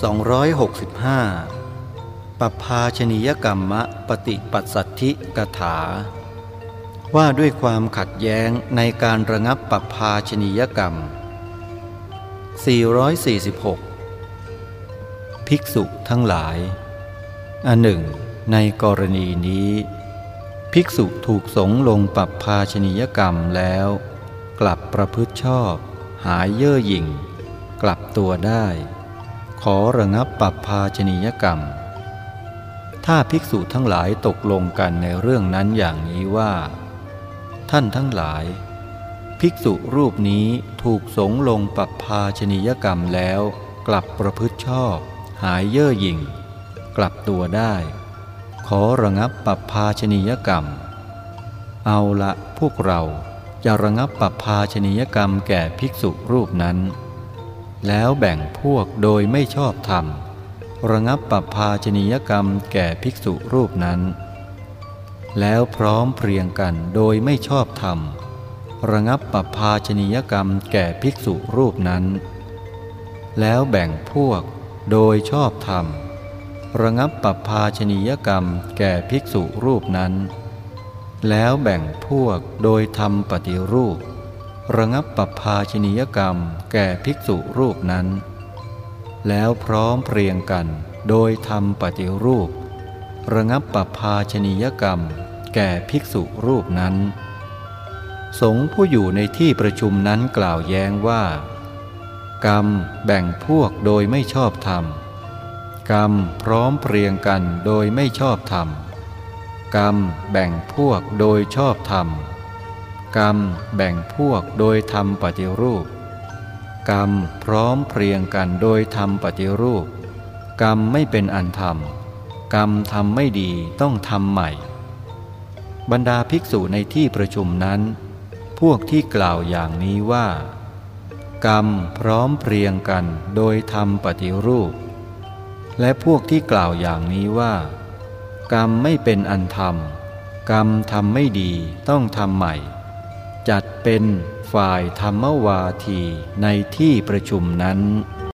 265ปภาชนียกรรมะปฏิปัสสัทธิกถา ว่าด้วยความขัดแย้งในการระงับปภาชนียกรรม 446 ภิกษุทั้งหลาย อันหนึ่ง ในกรณีนี้ ภิกษุถูกสงลงปรับภาชนียกรรมแล้ว กลับประพฤติชอบ หายเย่อหยิ่ง กลับตัวได้ ขอระงับปรับภาชนียกรรม ถ้าภิกษุทั้งหลายตกลงกันในเรื่องนั้นอย่างนี้ว่า ท่านทั้งหลาย ภิกษุรูปนี้ถูกสงลงปรับภาชนียกรรมแล้วกลับประพฤติชอบ หายเย่อหยิ่ง กลับตัวได้ ขอระงับปรับภาชนียกรรม เอาละพวกเราจะระงับปรับภาชนียกรรมแก่ภิกษุรูปนั้น แล้วแบ่งพวกโดยไม่ชอบธรรม ระงับปรับภาชนียกรรมแก่ภิกษุรูปนั้น แล้วพร้อมเพรียงกันโดยไม่ชอบธรรม ระงับปรับภาชนียกรรมแก่ภิกษุรูปนั้น แล้วแบ่งพวกโดยชอบธรรม ระงับปรับภาชนียกรรมแก่ภิกษุรูปนั้น แล้วแบ่งพวกโดยทำปฏิรูป ระงับปภาชนียกรรมแก่ภิกษุรูปนั้น แล้วพร้อมเพรียงกันโดยทำปฏิรูป ระงับปภาชนียกรรมแก่ภิกษุรูปนั้น สงผู้อยู่ในที่ประชุมนั้นกล่าวแย้งว่า กรรมแบ่งพวกโดยไม่ชอบธรรม กรรมพร้อมเพรียงกันโดยไม่ชอบธรรม กรรมแบ่งพวกโดยชอบธรรม กรรมแบ่งพวกโดยทำปฏิรูป กรรมพร้อมเพรียงกันโดยทำปฏิรูป กรรมไม่เป็นอันธรรม กรรมทำไม่ดีต้องทำใหม่ บรรดาภิกษุในที่ประชุมนั้น พวกที่กล่าวอย่างนี้ว่า กรรมพร้อมเพรียงกันโดยทำปฏิรูป และพวกที่กล่าวอย่างนี้ว่า กรรมไม่เป็นอันธรรม กรรมทำไม่ดีต้องทำใหม่ จัดเป็นฝ่ายธรรมวาทีในที่ประชุมนั้น